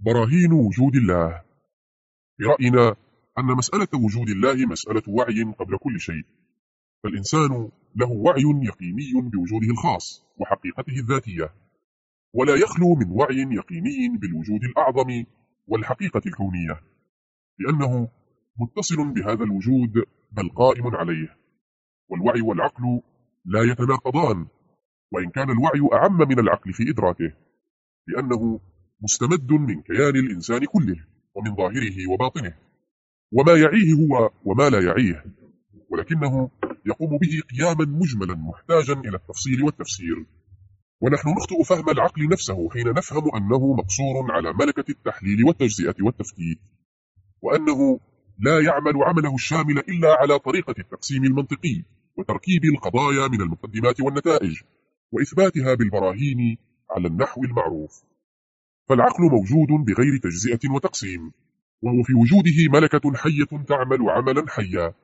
براهين وجود الله. في رأينا أن مسألة وجود الله مسألة وعي قبل كل شيء. فالإنسان له وعي يقيني بوجوده الخاص وحقيقته الذاتية. ولا يخلو من وعي يقيني بالوجود الأعظم والحقيقة الكونية. لأنه متصل بهذا الوجود بل قائم عليه. والوعي والعقل لا يتناقضان. وإن كان الوعي أعم من العقل في إدراكه. لأنه مستمد من كيان الإنسان كله ومن ظاهره وباطنه. وما يعيه هو وما لا يعيه ولكنه يقوم به قياما مجملا محتاجا إلى التفصيل والتفسير. ونحن نخطئ فهم العقل نفسه حين نفهم أنه مقصور على ملكة التحليل والتجزئة والتفكيك وأنه لا يعمل عمله الشامل إلا على طريقة التقسيم المنطقي وتركيب القضايا من المقدمات والنتائج وإثباتها بالبراهين على النحو المعروف. فالعقل موجود بغير تجزئة وتقسيم وهو في وجوده ملكة حية تعمل عملا حيا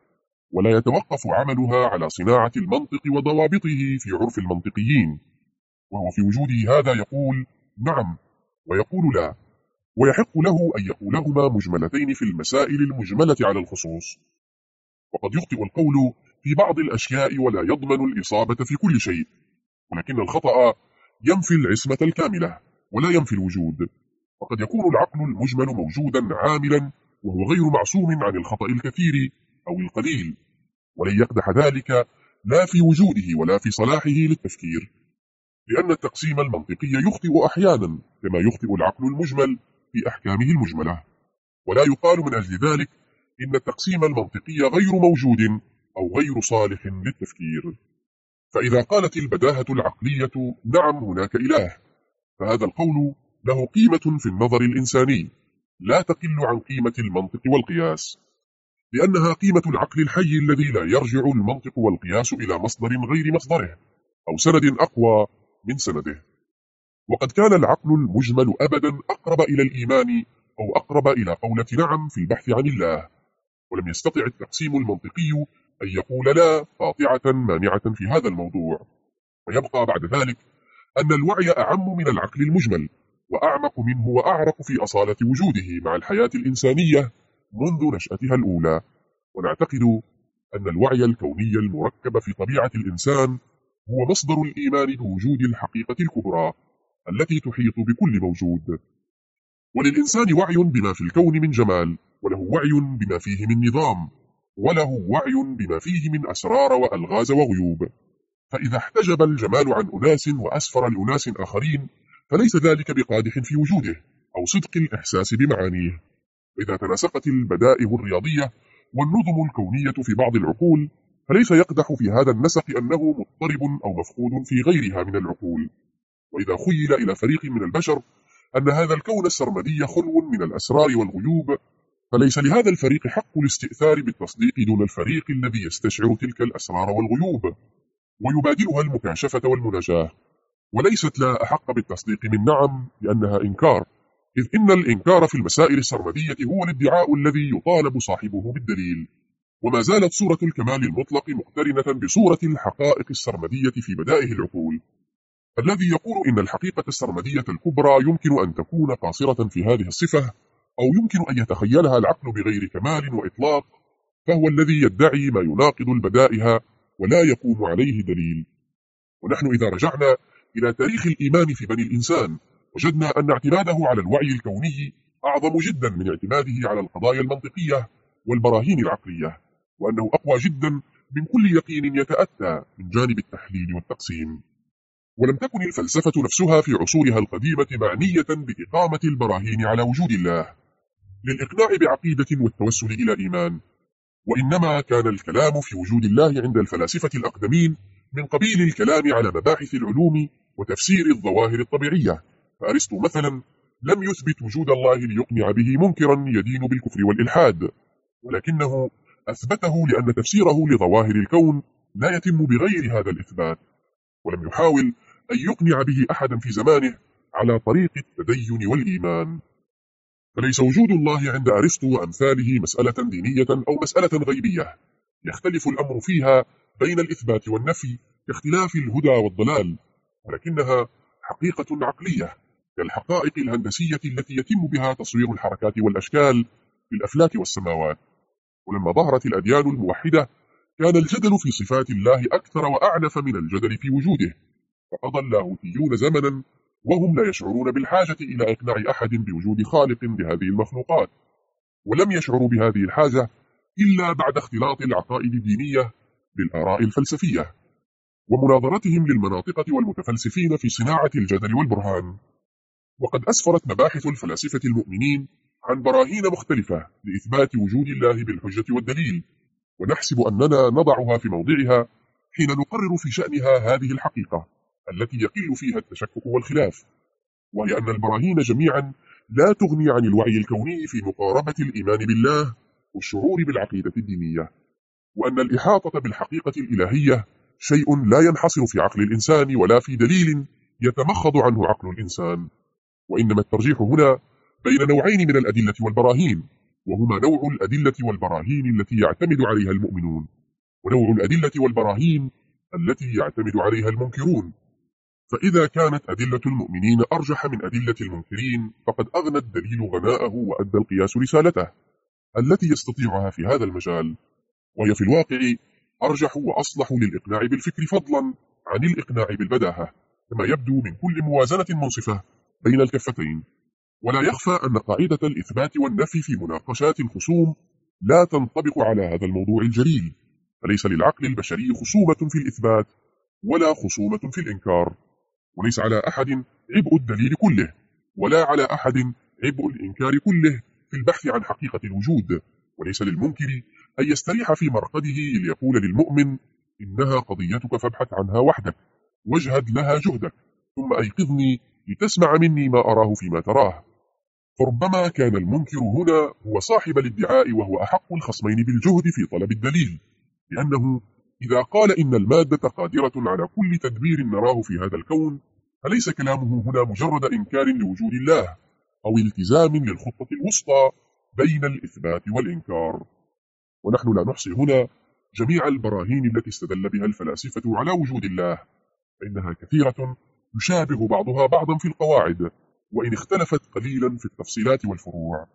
ولا يتوقف عملها على صناعة المنطق وضوابطه في عرف المنطقيين. وهو في وجوده هذا يقول نعم ويقول لا ويحق له أن يقولهما مجملتين في المسائل المجملة على الخصوص. وقد يخطئ القول في بعض الأشياء ولا يضمن الإصابة في كل شيء ولكن الخطأ ينفي العصمة الكاملة. ولا ينفي الوجود. وقد يكون العقل المجمل موجودا عاملا وهو غير معصوم عن الخطأ الكثير أو القليل. ولن يقدح ذلك لا في وجوده ولا في صلاحه للتفكير. لأن التقسيم المنطقي يخطئ أحيانا كما يخطئ العقل المجمل في أحكامه المجملة. ولا يقال من أجل ذلك إن التقسيم المنطقي غير موجود أو غير صالح للتفكير. فإذا قالت البداهة العقلية نعم هناك إله. فهذا القول له قيمة في النظر الإنساني. لا تقل عن قيمة المنطق والقياس. لأنها قيمة العقل الحي الذي لا يرجع المنطق والقياس إلى مصدر غير مصدره أو سند أقوى من سنده. وقد كان العقل المجمل أبدا أقرب إلى الإيمان أو أقرب إلى قولة نعم في البحث عن الله. ولم يستطع التقسيم المنطقي أن يقول لا قاطعة مانعة في هذا الموضوع. ويبقى بعد ذلك أن الوعي أعم من العقل المجمل وأعمق منه وأعرق في أصالة وجوده مع الحياة الإنسانية منذ نشأتها الأولى. ونعتقد أن الوعي الكوني المركب في طبيعة الإنسان هو مصدر الإيمان بوجود الحقيقة الكبرى التي تحيط بكل موجود. وللإنسان وعي بما في الكون من جمال وله وعي بما فيه من نظام وله وعي بما فيه من أسرار وألغاز وغيوب. فإذا احتجب الجمال عن أناس وأسفر لأناس آخرين فليس ذلك بقادح في وجوده أو صدق الإحساس بمعانيه. وإذا تناسقت البدائه الرياضية والنظم الكونية في بعض العقول فليس يقدح في هذا النسق أنه مضطرب أو مفقود في غيرها من العقول. وإذا خيل إلى فريق من البشر أن هذا الكون السرمدي خلو من الأسرار والغيوب فليس لهذا الفريق حق الاستئثار بالتصديق دون الفريق الذي يستشعر تلك الأسرار والغيوب. ويبادلها المكاشفة والمناجاة. وليست لا أحق بالتصديق من نعم لأنها إنكار إذ إن الإنكار في المسائل السرمدية هو الادعاء الذي يطالب صاحبه بالدليل. وما زالت صورة الكمال المطلق مقترنة بصورة الحقائق السرمدية في بدائه العقول. الذي يقول إن الحقيقة السرمدية الكبرى يمكن أن تكون قاصرة في هذه الصفة أو يمكن أن يتخيلها العقل بغير كمال وإطلاق فهو الذي يدعي ما يناقض البدائها ولا يقوم عليه دليل. ونحن إذا رجعنا إلى تاريخ الإيمان في بني الإنسان وجدنا أن اعتماده على الوعي الكوني أعظم جدا من اعتماده على القضايا المنطقية والبراهين العقلية وأنه أقوى جدا من كل يقين يتأتى من جانب التحليل والتقسيم. ولم تكن الفلسفة نفسها في عصورها القديمة معنية بإقامة البراهين على وجود الله. للإقناع بعقيدة والتوسل إلى إيمان وإنما كان الكلام في وجود الله عند الفلاسفة الأقدمين من قبيل الكلام على مباحث العلوم وتفسير الظواهر الطبيعية. فأرسطو مثلا لم يثبت وجود الله ليقنع به منكرا يدين بالكفر والإلحاد ولكنه أثبته لأن تفسيره لظواهر الكون لا يتم بغير هذا الإثبات ولم يحاول أن يقنع به أحدا في زمانه على طريق التدين والإيمان. فليس وجود الله عند أرسطو وأمثاله مسألة دينية أو مسألة غيبية. يختلف الأمر فيها بين الإثبات والنفي كاختلاف الهدى والضلال ولكنها حقيقة عقلية كالحقائق الهندسية التي يتم بها تصوير الحركات والأشكال في الأفلاك والسماوات. ولما ظهرت الأديان الموحدة كان الجدل في صفات الله أكثر وأعنف من الجدل في وجوده فقضى اللاهوتيون زمنا وهم لا يشعرون بالحاجة إلى إقناع أحد بوجود خالق لهذه المخلوقات ولم يشعروا بهذه الحاجة إلا بعد اختلاط العقائد الدينية بالآراء الفلسفية ومناظرتهم للمناطقة والمتفلسفين في صناعة الجدل والبرهان. وقد أسفرت مباحث الفلاسفة المؤمنين عن براهين مختلفة لإثبات وجود الله بالحجة والدليل ونحسب أننا نضعها في موضعها حين نقرر في شأنها هذه الحقيقة. التي يقل فيها التشكك والخلاف وهي أن البراهين جميعا لا تغني عن الوعي الكوني في مقاربة الإيمان بالله والشعور بالعقيدة الدينية وأن الإحاطة بالحقيقة الإلهية شيء لا ينحصر في عقل الإنسان ولا في دليل يتمخض عنه عقل الإنسان وإنما الترجيح هنا بين نوعين من الأدلة والبراهين وهما نوع الأدلة والبراهين التي يعتمد عليها المؤمنون ونوع الأدلة والبراهين التي يعتمد عليها المنكرون. فإذا كانت أدلة المؤمنين أرجح من أدلة المنكرين فقد أغنى الدليل غناءه وأدى القياس رسالته التي يستطيعها في هذا المجال. وهي في الواقع أرجح وأصلح للإقناع بالفكر فضلا عن الإقناع بالبداهة كما يبدو من كل موازنة منصفة بين الكفتين. ولا يخفى أن قاعدة الإثبات والنفي في مناقشات الخصوم لا تنطبق على هذا الموضوع الجليل فليس للعقل البشري خصومة في الإثبات ولا خصومة في الإنكار. وليس على أحد عبء الدليل كله ولا على أحد عبء الإنكار كله في البحث عن حقيقة الوجود. وليس للمنكر أن يستريح في مرقده ليقول للمؤمن إنها قضيتك فابحث عنها وحدك واجهد لها جهدك ثم أيقظني لتسمع مني ما أراه فيما تراه. فربما كان المنكر هنا هو صاحب الادعاء وهو أحق الخصمين بالجهد في طلب الدليل لأنه إذا قال إن المادة قادرة على كل تدبير نراه في هذا الكون فليس كلامه هنا مجرد إنكار لوجود الله أو التزام للخطة الوسطى بين الإثبات والإنكار؟ ونحن لا نحصي هنا جميع البراهين التي استدل بها الفلاسفة على وجود الله فإنها كثيرة يشابه بعضها بعضا في القواعد وإن اختلفت قليلا في التفصيلات والفروع.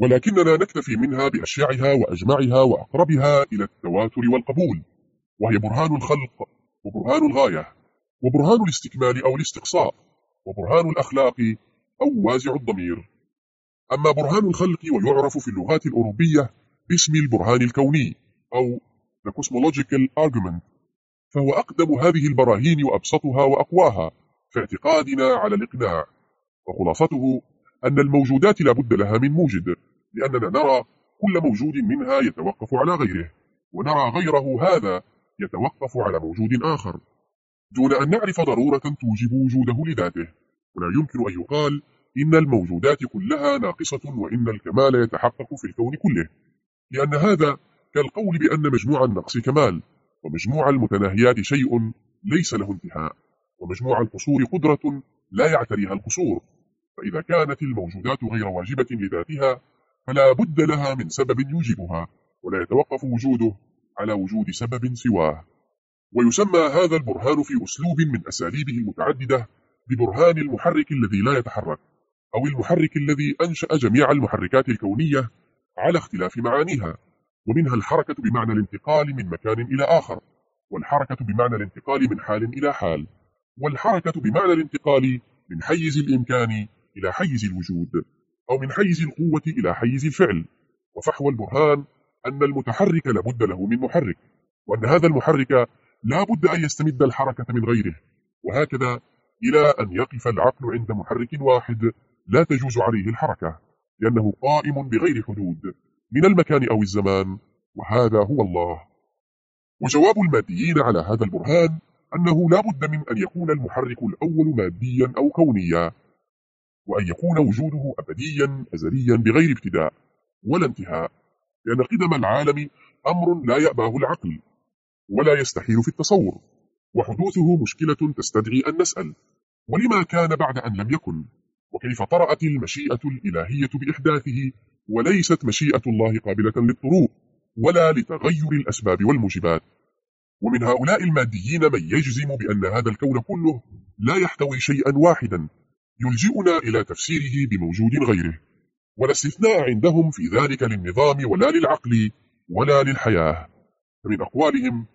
ولكننا نكتفي منها بأشيعها وأجمعها وأقربها إلى التواتر والقبول. وهي برهان الخلق وبرهان الغاية وبرهان الاستكمال أو الاستقصاء وبرهان الأخلاق أو وازع الضمير. أما برهان الخلق ويعرف في اللغات الأوروبية باسم البرهان الكوني أو the cosmological argument فهو أقدم هذه البراهين وأبسطها وأقواها في اعتقادنا على الإقناع وخلاصته أن الموجودات لا بد لها من موجد لأننا نرى كل موجود منها يتوقف على غيره ونرى غيره هذا يتوقف على موجود آخر. دون أن نعرف ضرورة توجب وجوده لذاته ولا يمكن أن يقال إن الموجودات كلها ناقصة وإن الكمال يتحقق في الكون كله لأن هذا كالقول بأن مجموع النقص كمال ومجموع المتناهيات شيء ليس له انتهاء ومجموع القصور قدرة لا يعتريها القصور. فإذا كانت الموجودات غير واجبة لذاتها فلا بد لها من سبب يوجبها ولا يتوقف وجوده على وجود سبب سواه. ويسمى هذا البرهان في أسلوب من أساليبه المتعددة ببرهان المحرك الذي لا يتحرك أو المحرك الذي أنشأ جميع المحركات الكونية على اختلاف معانيها ومنها الحركة بمعنى الانتقال من مكان إلى آخر والحركة بمعنى الانتقال من حال إلى حال والحركة بمعنى الانتقال من حيز الإمكان إلى حيز الوجود أو من حيز القوة إلى حيز الفعل. وفحوى البرهان أن المتحرك لابد له من محرك وأن هذا المحرك لا بد أن يستمد الحركة من غيره. وهكذا إلى أن يقف العقل عند محرك واحد لا تجوز عليه الحركة لأنه قائم بغير حدود من المكان أو الزمان وهذا هو الله. وجواب الماديين على هذا البرهان أنه لا بد من أن يكون المحرك الأول ماديا أو كونيا. وأن يكون وجوده أبديا أزليا بغير ابتداء ولا انتهاء. لأن قدم العالم أمر لا يأباه العقل ولا يستحيل في التصور وحدوثه مشكلة تستدعي أن نسأل. ولما كان بعد أن لم يكن؟ وكيف طرأت المشيئة الإلهية بإحداثه؟ وليست مشيئة الله قابلة للطروء ولا لتغير الأسباب والموجبات. ومن هؤلاء الماديين من يجزم بأن هذا الكون كله لا يحتوي شيئا واحدا يلجئنا إلى تفسيره بموجود غيره. ولا استثناء عندهم في ذلك للنظام ولا للعقل ولا للحياة. فمن أقوالهم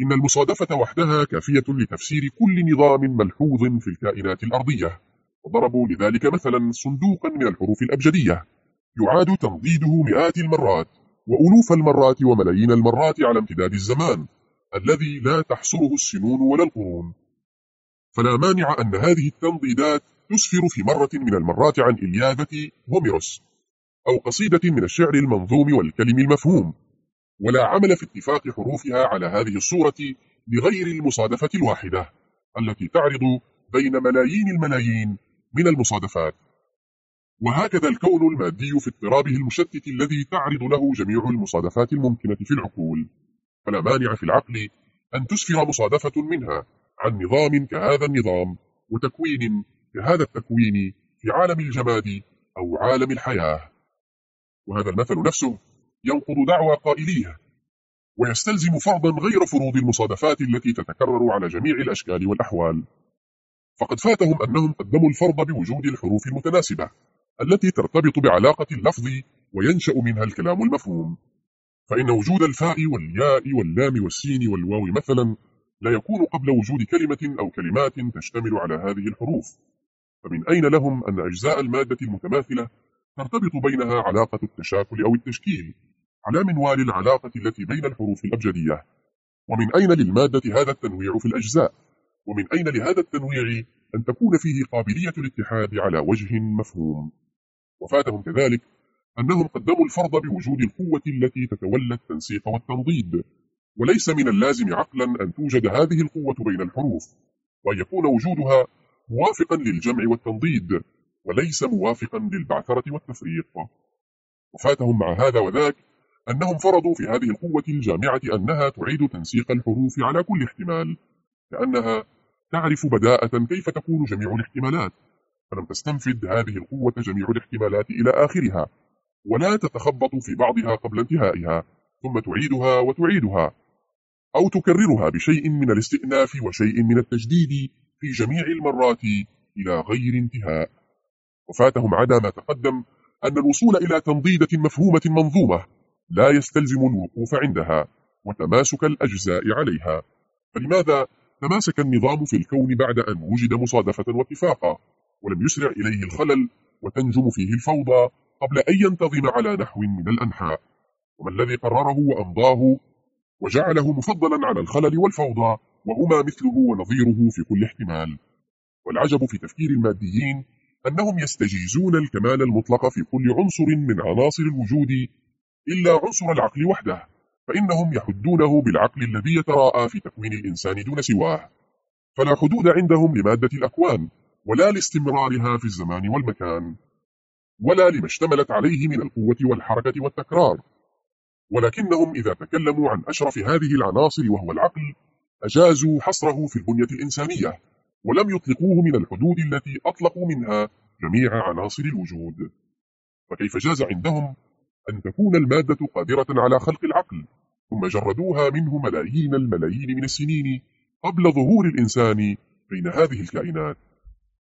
إن المصادفة وحدها كافية لتفسير كل نظام ملحوظ في الكائنات الأرضية. وضربوا لذلك مثلا صندوقا من الحروف الأبجدية. يعاد تنضيده مئات المرات وألوف المرات وملايين المرات على امتداد الزمان الذي لا تحصره السنون ولا القرون. فلا مانع أن هذه التنضيدات تسفر في مرة من المرات عن إلياذة هوميروس أو قصيدة من الشعر المنظوم والكلم المفهوم ولا عمل في اتفاق حروفها على هذه الصورة بغير المصادفة الواحدة التي تعرض بين ملايين الملايين من المصادفات. وهكذا الكون المادي في اضطرابه المشتت الذي تعرض له جميع المصادفات الممكنة في العقول. فلا مانع في العقل أن تسفر مصادفة منها عن نظام كهذا النظام وتكوين كهذا التكوين في عالم الجماد أو عالم الحياة. وهذا المثل نفسه ينقض دعوى قائليه ويستلزم فرضا غير فروض المصادفات التي تتكرر على جميع الأشكال والأحوال. فقد فاتهم أنهم قدموا الفرض بوجود الحروف المتناسبة التي ترتبط بعلاقة اللفظ وينشأ منها الكلام المفهوم. فإن وجود الفاء والياء واللام والسين والواو مثلا لا يكون قبل وجود كلمة أو كلمات تشتمل على هذه الحروف. فمن أين لهم أن أجزاء المادة المتماثلة ترتبط بينها علاقة التشاكل أو التشكيل على منوال العلاقة التي بين الحروف الأبجدية؟ ومن أين للمادة هذا التنويع في الأجزاء؟ ومن أين لهذا التنويع أن تكون فيه قابلية الاتحاد على وجه مفهوم؟ وفاتهم كذلك أنهم قدموا الفرض بوجود القوة التي تتولى التنسيق والتنضيد وليس من اللازم عقلا أن توجد هذه القوة بين الحروف وأن يكون وجودها موافقا للجمع والتنضيد وليس موافقا للبعثرة والتفريق وفاتهم مع هذا وذاك أنهم فرضوا في هذه القوة الجامعة أنها تعيد تنسيق الحروف على كل احتمال لأنها تعرف بداءة كيف تكون جميع الاحتمالات. فلم تستنفد هذه القوة جميع الاحتمالات إلى آخرها ولا تتخبط في بعضها قبل انتهائها ثم تعيدها وتعيدها أو تكررها بشيء من الاستئناف وشيء من التجديد في جميع المرات إلى غير انتهاء. وفاتهم عدا ما تقدم أن الوصول إلى تنضيدة مفهومة منظومة لا يستلزم الوقوف عندها وتماسك الأجزاء عليها. فلماذا تماسك النظام في الكون بعد أن وجد مصادفة واتفاقا ولم يسرع إليه الخلل وتنجم فيه الفوضى قبل أن ينتظم على نحو من الأنحاء؟ وما الذي قرره وأمضاه وجعله مفضلا على الخلل والفوضى وهما مثله ونظيره في كل احتمال. والعجب في تفكير الماديين أنهم يستجيزون الكمال المطلق في كل عنصر من عناصر الوجود إلا عنصر العقل وحده فإنهم يحدونه بالعقل الذي يتراءى في تكوين الإنسان دون سواه. فلا حدود عندهم لمادة الأكوان ولا لاستمرارها في الزمان والمكان ولا لما اشتملت عليه من القوة والحركة والتكرار. ولكنهم إذا تكلموا عن أشرف هذه العناصر وهو العقل أجازوا حصره في البنية الإنسانية ولم يطلقوه من الحدود التي أطلقوا منها جميع عناصر الوجود. فكيف جاز عندهم أن تكون المادة قادرة على خلق العقل ثم جردوها منه ملايين الملايين من السنين قبل ظهور الإنسان بين هذه الكائنات؟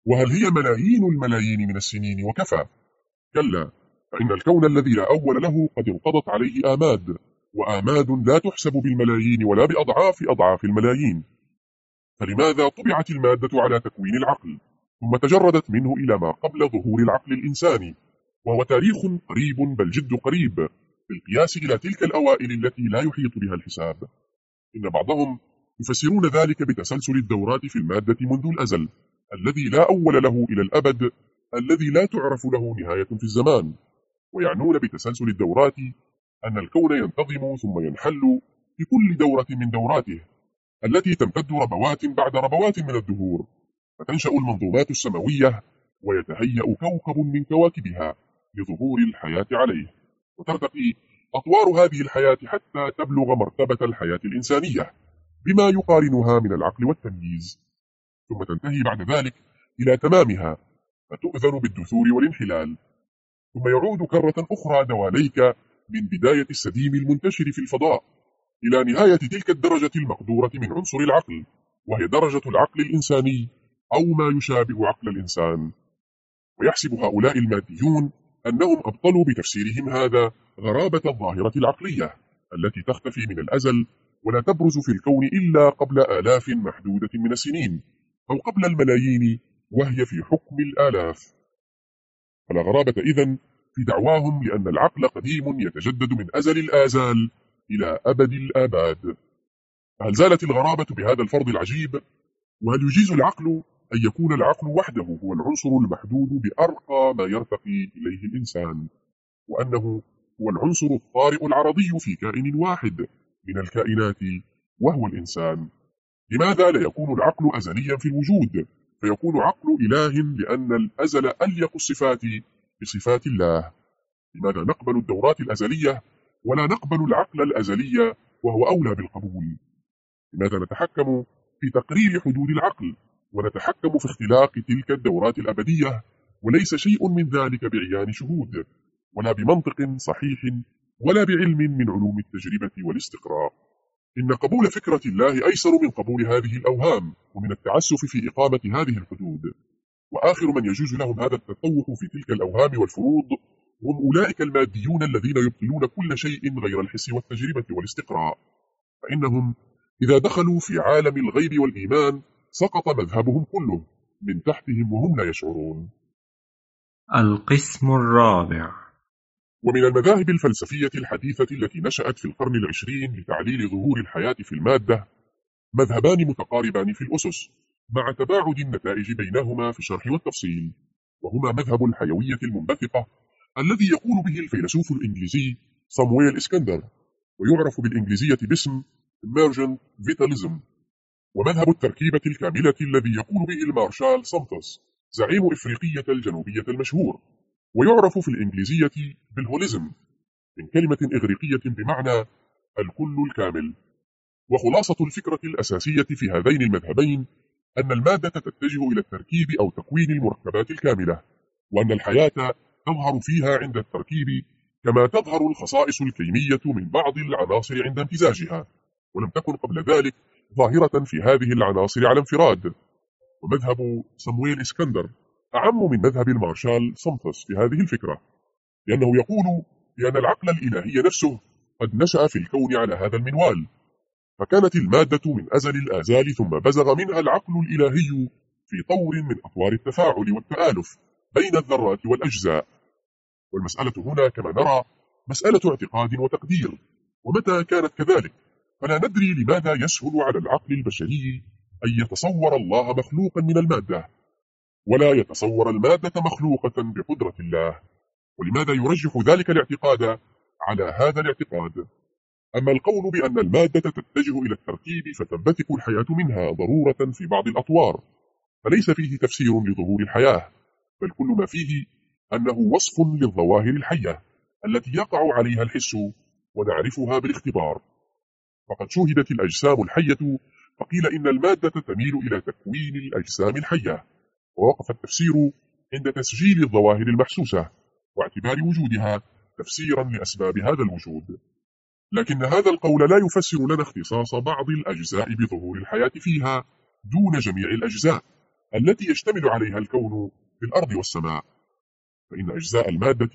وهل هي ملايين الملايين من السنين وكفى؟ كلا فإن الكون الذي لا أول له قد انقضت عليه آماد وآماد لا تحسب بالملايين ولا بأضعاف أضعاف الملايين. فلماذا طبعت المادة على تكوين العقل؟ ثم تجردت منه إلى ما قبل ظهور العقل الإنساني وهو تاريخ قريب بل جد قريب بالقياس إلى تلك الأوائل التي لا يحيط بها الحساب. إن بعضهم يفسرون ذلك بتسلسل الدورات في المادة منذ الأزل الذي لا أول له إلى الأبد الذي لا تعرف له نهاية في الزمان. ويعنون بتسلسل الدورات أن الكون ينتظم ثم ينحل في كل دورة من دوراته التي تمتد ربوات بعد ربوات من الدهور فتنشأ المنظومات السماوية ويتهيأ كوكب من كواكبها لظهور الحياة عليه وترتقي أطوار هذه الحياة حتى تبلغ مرتبة الحياة الإنسانية بما يقارنها من العقل والتمييز ثم تنتهي بعد ذلك إلى تمامها فتؤذن بالدثور والانحلال ثم يعود كرة أخرى دواليك من بداية السديم المنتشر في الفضاء إلى نهاية تلك الدرجة المقدورة من عنصر العقل وهي درجة العقل الإنساني أو ما يشابه عقل الإنسان. ويحسب هؤلاء الماديون أنهم أبطلوا بتفسيرهم هذا غرابة الظاهرة العقلية التي تختفي من الأزل ولا تبرز في الكون إلا قبل آلاف محدودة من السنين أو قبل الملايين وهي في حكم الآلاف. فلا غرابة إذن في دعواهم لأن العقل قديم يتجدد من أزل الآزال إلى أبد الآباد. هل زالت الغرابة بهذا الفرض العجيب؟ وهل يجيز العقل أن يكون العقل وحده هو العنصر المحدود بأرقى ما يرتقي إليه الإنسان؟ وأنه هو العنصر الطارئ العرضي في كائن واحد من الكائنات وهو الإنسان. لماذا لا يكون العقل أزليا في الوجود؟ فيكون عقل إله لأن الأزل أليق الصفات بصفات الله. لماذا نقبل الدورات الأزلية ولا نقبل العقل الأزلي وهو أولى بالقبول؟ لماذا نتحكم في تقرير حدود العقل ونتحكم في اختلاق تلك الدورات الأبدية؟ وليس شيء من ذلك بعيان شهود ولا بمنطق صحيح ولا بعلم من علوم التجربة والاستقراء. إن قبول فكرة الله أيسر من قبول هذه الأوهام ومن التعسف في إقامة هذه الحدود. وآخر من يجوز لهم هذا التطوف في تلك الأوهام والفروض هم أولئك الماديون الذين يبطلون كل شيء غير الحس والتجربة والاستقراء. فإنهم إذا دخلوا في عالم الغيب والإيمان سقط مذهبهم كله من تحتهم وهم لا يشعرون. القسم الرابع. ومن المذاهب الفلسفية الحديثة التي نشأت في القرن العشرين لتعليل ظهور الحياة في المادة مذهبان متقاربان في الأسس. مع تباعد النتائج بينهما في الشرح والتفصيل وهما مذهب الحيوية المنبثقة الذي يقول به الفيلسوف الإنجليزي صامويل إسكندر ويعرف بالإنجليزية باسم Emergent Vitalism ومذهب التركيبة الكاملة الذي يقول به المارشال سمتس زعيم إفريقية الجنوبية المشهور ويعرف في الإنجليزية بال Holism من كلمة إغريقية بمعنى الكل الكامل وخلاصة الفكرة الأساسية في هذين المذهبين أن المادة تتجه إلى التركيب أو تكوين المركبات الكاملة وأن الحياة تظهر فيها عند التركيب كما تظهر الخصائص الكيمية من بعض العناصر عند امتزاجها ولم تكن قبل ذلك ظاهرة في هذه العناصر على انفراد. ومذهب صمويل إسكندر أعم من مذهب المارشال سمتس في هذه الفكرة لأنه يقول بأن العقل الإلهي نفسه قد نشأ في الكون على هذا المنوال. فكانت المادة من أزل الآزال ثم بزغ منها العقل الإلهي في طور من أطوار التفاعل والتآلف بين الذرات والأجزاء. والمسألة هنا كما نرى مسألة اعتقاد وتقدير ومتى كانت كذلك؟ فلا ندري لماذا يسهل على العقل البشري أن يتصور الله مخلوقا من المادة ولا يتصور المادة مخلوقة بقدرة الله. ولماذا يرجح ذلك الاعتقاد على هذا الاعتقاد؟ أما القول بأن المادة تتجه إلى التركيب فتنبثق الحياة منها ضرورة في بعض الأطوار فليس فيه تفسير لظهور الحياة بل كل ما فيه أنه وصف للظواهر الحية التي يقع عليها الحس ونعرفها بالاختبار. فقد شوهدت الأجسام الحية فقيل إن المادة تميل إلى تكوين الأجسام الحية ووقف التفسير عند تسجيل الظواهر المحسوسة واعتبار وجودها تفسيرا لأسباب هذا الوجود. لكن هذا القول لا يفسر لنا اختصاص بعض الأجزاء بظهور الحياة فيها دون جميع الأجزاء التي يشتمل عليها الكون في الأرض والسماء. فإن أجزاء المادة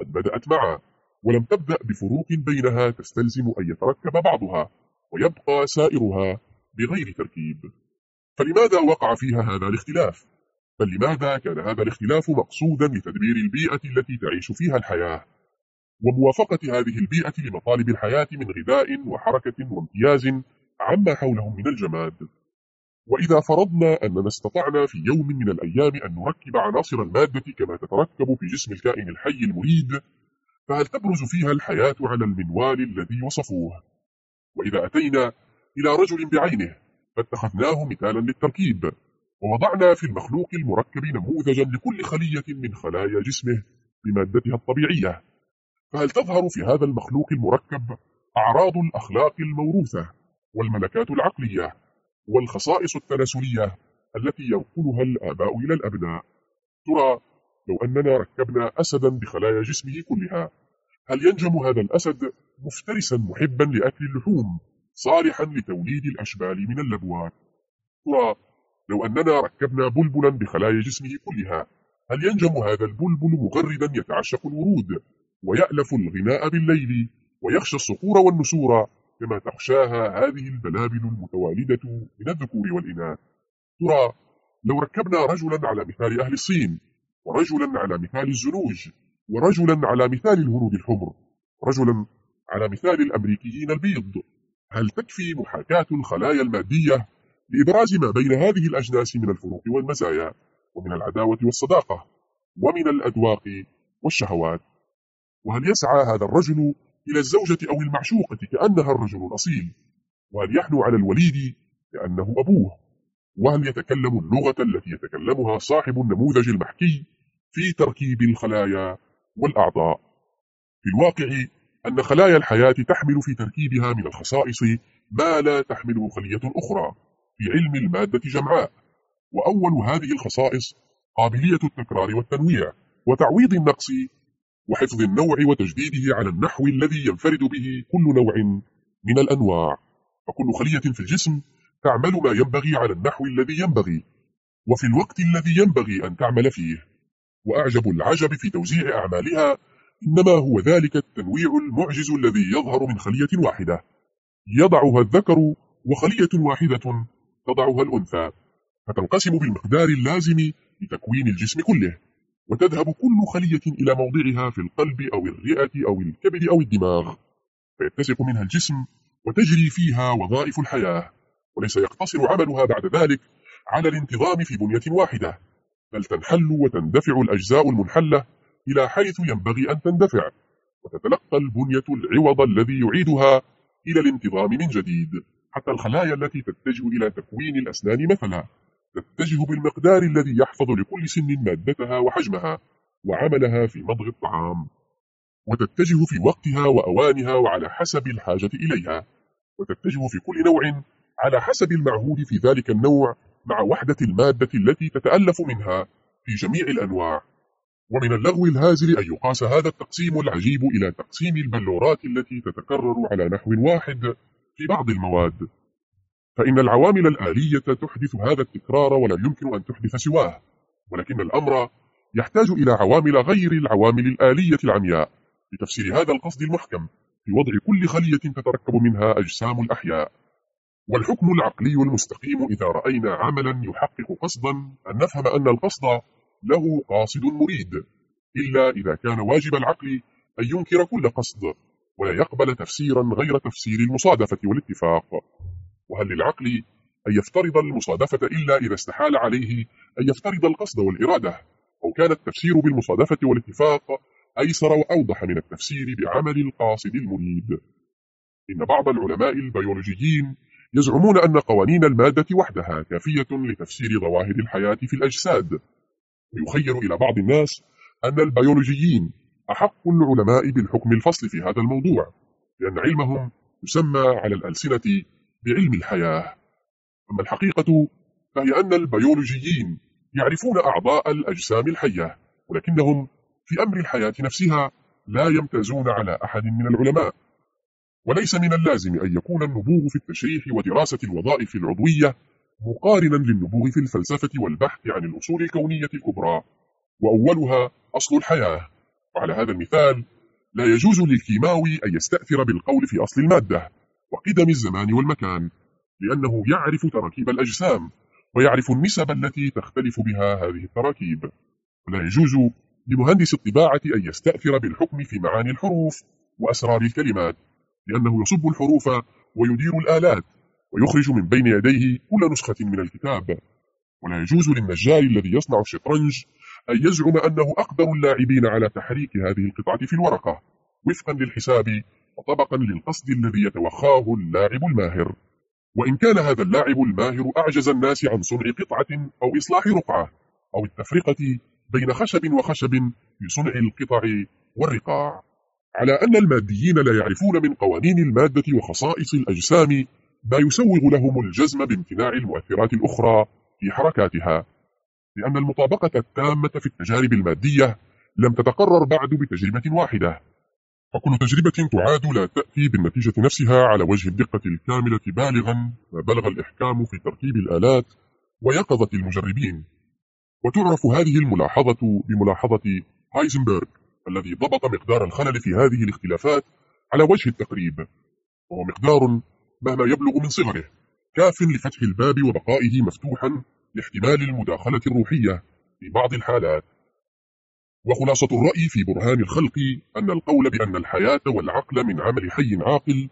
قد بدأت معا ولم تبدأ بفروق بينها تستلزم أن يتركب بعضها ويبقى سائرها بغير تركيب. فلماذا وقع فيها هذا الاختلاف؟ بل لماذا كان هذا الاختلاف مقصودا لتدبير البيئة التي تعيش فيها الحياة؟ وموافقة هذه البيئة لمطالب الحياة من غذاء وحركة وامتياز عما حولهم من الجماد. وإذا فرضنا أننا استطعنا في يوم من الأيام أن نركب عناصر المادة كما تتركب في جسم الكائن الحي المريد فهل تبرز فيها الحياة على المنوال الذي وصفوه؟ وإذا أتينا إلى رجل بعينه فاتخذناه مثالا للتركيب ووضعنا في المخلوق المركب نموذجا لكل خلية من خلايا جسمه بمادتها الطبيعية. فهل تظهر في هذا المخلوق المركب أعراض الأخلاق الموروثة والملكات العقلية والخصائص التناسلية التي ينقلها الآباء إلى الأبناء؟ ترى لو أننا ركبنا أسدا بخلايا جسمه كلها هل ينجم هذا الأسد مفترسا محبا لأكل اللحوم صالحا لتوليد الأشبال من اللبوات ترى لو أننا ركبنا بلبلا بخلايا جسمه كلها هل ينجم هذا البلبل مغردا يتعشق الورود ويألف الغناء بالليل ويخشى الصقور والنسور كما تخشاها هذه البلابل المتوالدة من الذكور والإناث. ترى لو ركبنا رجلا على مثال أهل الصين ورجلا على مثال الزنوج ورجلا على مثال الهنود الحمر رجلا على مثال الأمريكيين البيض هل تكفي محاكاة الخلايا المادية لإبراز ما بين هذه الأجناس من الفروق والمزايا ومن العداوة والصداقة ومن الأدواق والشهوات؟ وهل يسعى هذا الرجل إلى الزوجة أو المعشوقة كأنها الرجل الأصيل؟ وهل يحنو على الوليد كأنه أبوه؟ وهل يتكلم اللغة التي يتكلمها صاحب النموذج المحكي في تركيب الخلايا والأعضاء؟ في الواقع أن خلايا الحياة تحمل في تركيبها من الخصائص ما لا تحمله خلية أخرى في علم المادة جمعاء. وأول هذه الخصائص قابلية التكرار والتنويع وتعويض النقص وحفظ النوع وتجديده على النحو الذي ينفرد به كل نوع من الأنواع. فكل خلية في الجسم تعمل ما ينبغي على النحو الذي ينبغي وفي الوقت الذي ينبغي أن تعمل فيه. وأعجب العجب في توزيع أعمالها إنما هو ذلك التنويع المعجز الذي يظهر من خلية واحدة. يضعها الذكر وخلية واحدة تضعها الأنثى فتنقسم بالمقدار اللازم لتكوين الجسم كله. وتذهب كل خلية إلى موضعها في القلب أو الرئة أو الكبد أو الدماغ. فيتسق منها الجسم وتجري فيها وظائف الحياة. وليس يقتصر عملها بعد ذلك على الانتظام في بنية واحدة بل تنحل وتندفع الأجزاء المنحلة إلى حيث ينبغي أن تندفع. وتتلقى البنية العوض الذي يعيدها إلى الانتظام من جديد حتى الخلايا التي تتجه إلى تكوين الأسنان مثلا. تتجه بالمقدار الذي يحفظ لكل سن مادتها وحجمها وعملها في مضغ الطعام وتتجه في وقتها وأوانها وعلى حسب الحاجة إليها وتتجه في كل نوع على حسب المعهود في ذلك النوع مع وحدة المادة التي تتألف منها في جميع الأنواع. ومن اللغو الهازل أن يقاس هذا التقسيم العجيب إلى تقسيم البلورات التي تتكرر على نحو واحد في بعض المواد. فإن العوامل الآلية تحدث هذا التكرار ولا يمكن أن تحدث سواه ولكن الأمر يحتاج إلى عوامل غير العوامل الآلية العمياء لتفسير هذا القصد المحكم في وضع كل خلية تتركب منها أجسام الأحياء. والحكم العقلي المستقيم إذا رأينا عملا يحقق قصدا أن نفهم أن القصد له قاصد مريد إلا إذا كان واجب العقل أن ينكر كل قصد ولا يقبل تفسيرا غير تفسير المصادفة والاتفاق. وهل للعقل أن يفترض المصادفة إلا إذا استحال عليه أن يفترض القصد والإرادة؟ أو كان التفسير بالمصادفة والاتفاق أيسر وأوضح من التفسير بعمل القاصد المريد؟ إن بعض العلماء البيولوجيين يزعمون أن قوانين المادة وحدها كافية لتفسير ظواهر الحياة في الأجساد. ويخير إلى بعض الناس أن البيولوجيين أحق العلماء بالحكم الفصل في هذا الموضوع لأن علمهم يسمى على الألسنة بعلم الحياة. أما الحقيقة فهي أن البيولوجيين يعرفون أعضاء الأجسام الحية ولكنهم في أمر الحياة نفسها لا يمتازون على أحد من العلماء. وليس من اللازم أن يكون النبوغ في التشريح ودراسة الوظائف العضوية مقارنا للنبوغ في الفلسفة والبحث عن الأصول الكونية الكبرى وأولها أصل الحياة. وعلى هذا المثال لا يجوز للكيماوي أن يستأثر بالقول في أصل المادة. وقدم الزمان والمكان لأنه يعرف تراكيب الأجسام ويعرف النسب التي تختلف بها هذه التراكيب. ولا يجوز لمهندس الطباعة أن يستأثر بالحكم في معاني الحروف وأسرار الكلمات لأنه يصب الحروف ويدير الآلات ويخرج من بين يديه كل نسخة من الكتاب. ولا يجوز للنجار الذي يصنع الشطرنج أن يزعم أنه أقدر اللاعبين على تحريك هذه القطعة في الورقة وفقا للحساب وطبقا للقصد الذي يتوخاه اللاعب الماهر. وإن كان هذا اللاعب الماهر أعجز الناس عن صنع قطعة أو إصلاح رقعة أو التفرقة بين خشب وخشب في صنع القطع والرقاع. على أن الماديين لا يعرفون من قوانين المادة وخصائص الأجسام ما يسوغ لهم الجزم بامتناع المؤثرات الأخرى في حركاتها. لأن المطابقة التامة في التجارب المادية لم تتقرر بعد بتجربة واحدة. فكل تجربة تعاد لا تأتي بالنتيجة نفسها على وجه الدقة الكاملة بالغا ما بلغ الإحكام في تركيب الآلات ويقظة المجربين. وتعرف هذه الملاحظة بملاحظة هايزنبرغ الذي ضبط مقدار الخلل في هذه الاختلافات على وجه التقريب. وهو مقدار مهما يبلغ من صغره كاف لفتح الباب وبقائه مفتوحا لاحتمال المداخلة الروحية في بعض الحالات. وخلاصة الرأي في برهان الخلق أن القول بأن الحياة والعقل من عمل حي عاقل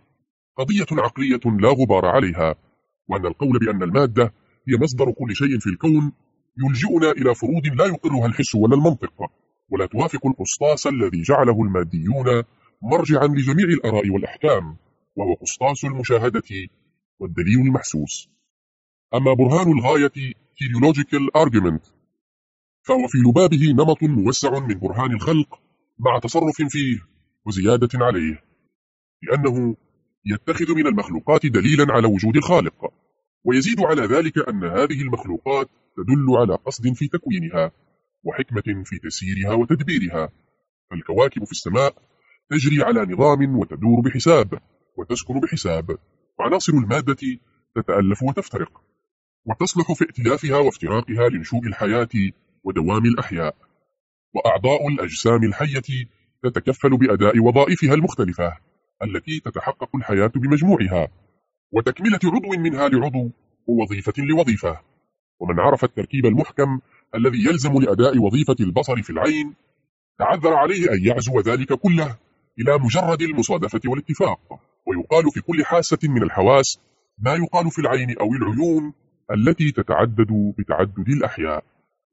قضية عقلية لا غبار عليها وأن القول بأن المادة هي مصدر كل شيء في الكون يلجئنا إلى فروض لا يقرها الحس ولا المنطق ولا توافق القسطاس الذي جعله الماديون مرجعا لجميع الأراء والأحكام وهو قسطاس المشاهدة والدليل المحسوس. أما برهان الغاية teleological argument. فهو في لبابه نمط موسع من برهان الخلق مع تصرف فيه وزيادة عليه لأنه يتخذ من المخلوقات دليلا على وجود الخالق ويزيد على ذلك أن هذه المخلوقات تدل على قصد في تكوينها وحكمة في تسييرها وتدبيرها فالكواكب في السماء تجري على نظام وتدور بحساب وتسكن بحساب وعناصر المادة تتألف وتفترق وتصلح في ائتلافها وافتراقها لنشوء الحياة ودوام الأحياء. وأعضاء الأجسام الحية تتكفل بأداء وظائفها المختلفة التي تتحقق الحياة بمجموعها. وتكملة عضو منها لعضو ووظيفة لوظيفة. ومن عرف التركيب المحكم الذي يلزم لأداء وظيفة البصر في العين تعذر عليه أن يعزو ذلك كله إلى مجرد المصادفة والاتفاق. ويقال في كل حاسة من الحواس ما يقال في العين أو العيون التي تتعدد بتعدد الأحياء.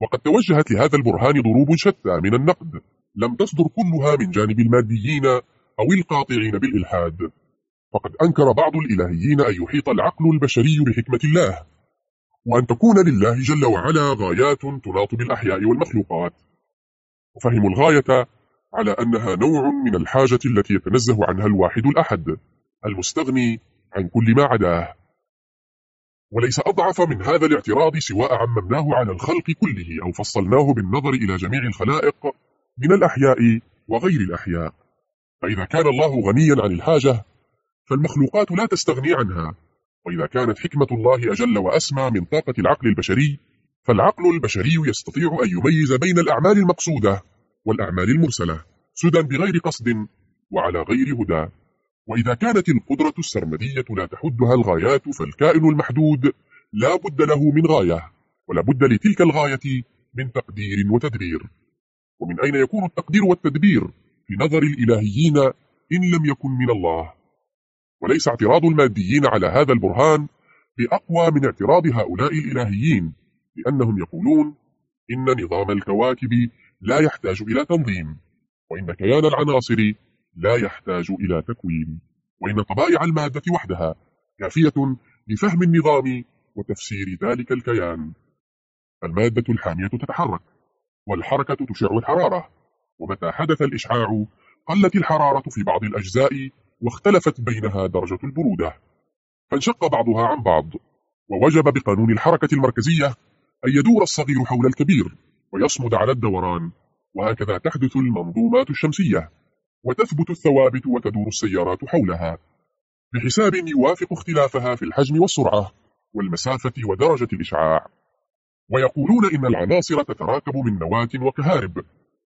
وقد توجهت لهذا البرهان ضروب شتى من النقد. لم تصدر كلها من جانب الماديين أو القاطعين بالإلحاد. فقد أنكر بعض الإلهيين أن يحيط العقل البشري بحكمة الله. وأن تكون لله جل وعلا غايات تناط بالأحياء والمخلوقات. وفهموا الغاية على أنها نوع من الحاجة التي يتنزه عنها الواحد الأحد المستغني عن كل ما عداه. وليس أضعف من هذا الاعتراض سواء عممناه على الخلق كله أو فصلناه بالنظر إلى جميع الخلائق من الأحياء وغير الأحياء. فإذا كان الله غنيا عن الحاجة فالمخلوقات لا تستغني عنها. وإذا كانت حكمة الله أجل وأسمى من طاقة العقل البشري فالعقل البشري يستطيع أن يميز بين الأعمال المقصودة والأعمال المرسلة سدى بغير قصد وعلى غير هدى. وإذا كانت القدرة السرمدية لا تحدها الغايات فالكائن المحدود لا بد له من غاية ولا بد لتلك الغاية من تقدير وتدبير. ومن أين يكون التقدير والتدبير؟ في نظر الإلهيين إن لم يكن من الله. وليس اعتراض الماديين على هذا البرهان بأقوى من اعتراض هؤلاء الإلهيين لأنهم يقولون إن نظام الكواكب لا يحتاج إلى تنظيم وإن كيان العناصر لا يحتاج إلى تكوين وإن طبائع المادة وحدها كافية لفهم النظام وتفسير ذلك الكيان. المادة الحامية تتحرك والحركة تشع الحرارة ومتى حدث الإشعاع قلت الحرارة في بعض الأجزاء واختلفت بينها درجة البرودة. فانشق بعضها عن بعض ووجب بقانون الحركة المركزية أن يدور الصغير حول الكبير ويصمد على الدوران وهكذا تحدث المنظومات الشمسية. وتثبت الثوابت وتدور السيارات حولها. بحساب يوافق اختلافها في الحجم والسرعة والمسافة ودرجة الإشعاع. ويقولون إن العناصر تتراكب من نواة وكهارب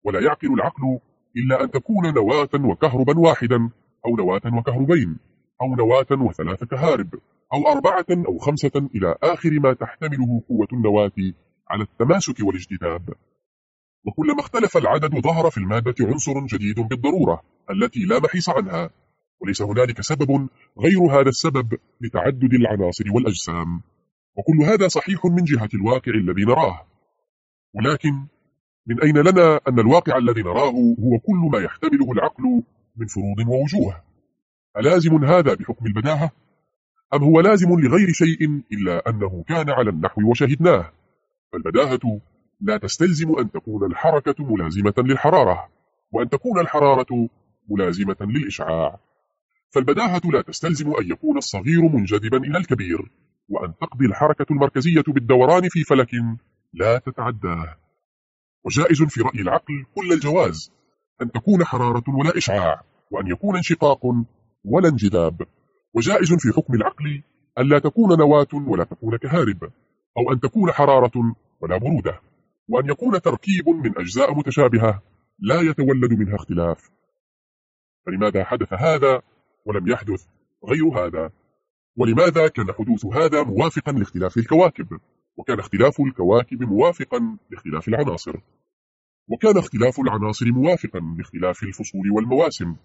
ولا يعقل العقل إلا أن تكون نواة وكهربا واحدا أو نواة وكهربين أو نواة وثلاث كهارب أو أربعة أو خمسة إلى آخر ما تحتمله قوة النواة على التماسك والاجتذاب. وكلما اختلف العدد ظهر في المادة عنصر جديد بالضرورة التي لا محيص عنها وليس هنالك سبب غير هذا السبب لتعدد العناصر والأجسام. وكل هذا صحيح من جهة الواقع الذي نراه. ولكن من أين لنا أن الواقع الذي نراه هو كل ما يحتمله العقل من فروض ووجوه؟ ألازم هذا بحكم البداهة؟ أم هو لازم لغير شيء إلا أنه كان على النحو وشهدناه؟ فالبداهة لا تستلزم أن تكون الحركة ملازمة للحرارة وأن تكون الحرارة ملازمة للإشعاع. فالبداهة لا تستلزم أن يكون الصغير منجذبا إلى الكبير وأن تقضي الحركة المركزية بالدوران في فلك لا تتعداه وجائز في رأي العقل كل الجواز أن تكون حرارة ولا إشعاع وأن يكون انشقاق ولا انجذاب. وجائز في حكم العقل ألا تكون نواة ولا تكون كهارب أو أن تكون حرارة ولا برودة. وأن يكون تركيب من أجزاء متشابهة لا يتولد منها اختلاف. فلماذا حدث هذا ولم يحدث غير هذا؟ ولماذا كان حدوث هذا موافقا لاختلاف الكواكب؟ وكان اختلاف الكواكب موافقا لاختلاف العناصر. وكان اختلاف العناصر موافقا لاختلاف الفصول والمواسم.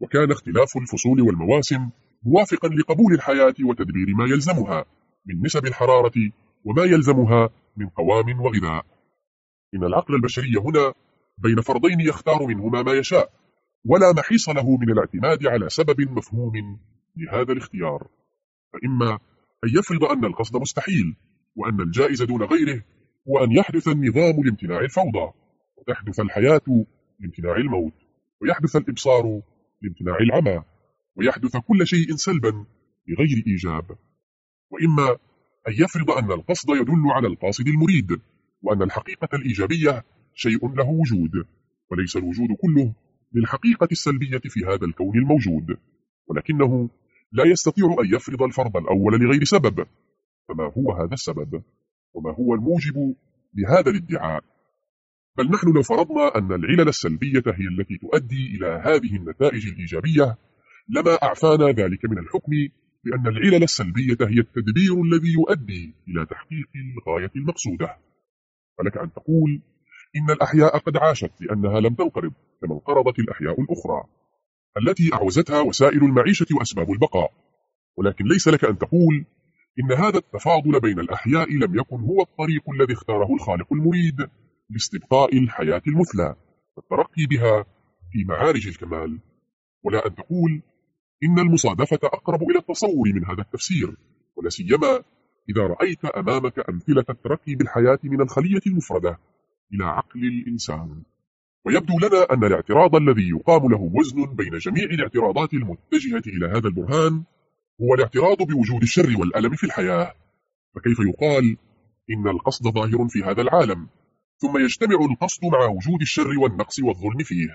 وكان اختلاف الفصول والمواسم موافقا لقبول الحياة وتدبير ما يلزمها من نسب الحرارة وما يلزمها من قوام وغذاء. إن العقل البشري هنا بين فرضين يختار منهما ما يشاء ولا محيص له من الاعتماد على سبب مفهوم لهذا الاختيار. فإما أن يفرض أن القصد مستحيل وأن الجائز دون غيره وأن يحدث النظام لامتناع الفوضى. وتحدث الحياة لامتناع الموت ويحدث الإبصار لامتناع العمى ويحدث كل شيء سلبا بغير إيجاب. وإما أن يفرض أن القصد يدل على القاصد المريد وأن الحقيقة الإيجابية شيء له وجود وليس الوجود كله للحقيقة السلبية في هذا الكون الموجود ولكنه لا يستطيع أن يفرض الفرض الأول لغير سبب. فما هو هذا السبب؟ وما هو الموجب لهذا الادعاء؟ بل نحن لو فرضنا أن العلل السلبية هي التي تؤدي إلى هذه النتائج الإيجابية لما أعفانا ذلك من الحكم بأن العلل السلبية هي التدبير الذي يؤدي إلى تحقيق الغاية المقصودة. فلك أن تقول إن الأحياء قد عاشت لأنها لم تنقرض كما انقرضت الأحياء الأخرى التي أعوزتها وسائل المعيشة وأسباب البقاء. ولكن ليس لك أن تقول إن هذا التفاضل بين الأحياء لم يكن هو الطريق الذي اختاره الخالق المريد لاستبقاء الحياة المثلى والترقي بها في معارج الكمال. ولا أن تقول إن المصادفة أقرب إلى التصور من هذا التفسير ولا سيما إذا رأيت أمامك أمثلة الترقي بالحياة من الخلية المفردة إلى عقل الإنسان. ويبدو لنا أن الاعتراض الذي يقام له وزن بين جميع الاعتراضات المتجهة إلى هذا البرهان هو الاعتراض بوجود الشر والألم في الحياة. فكيف يقال إن القصد ظاهر في هذا العالم ثم يجتمع القصد مع وجود الشر والنقص والظلم فيه؟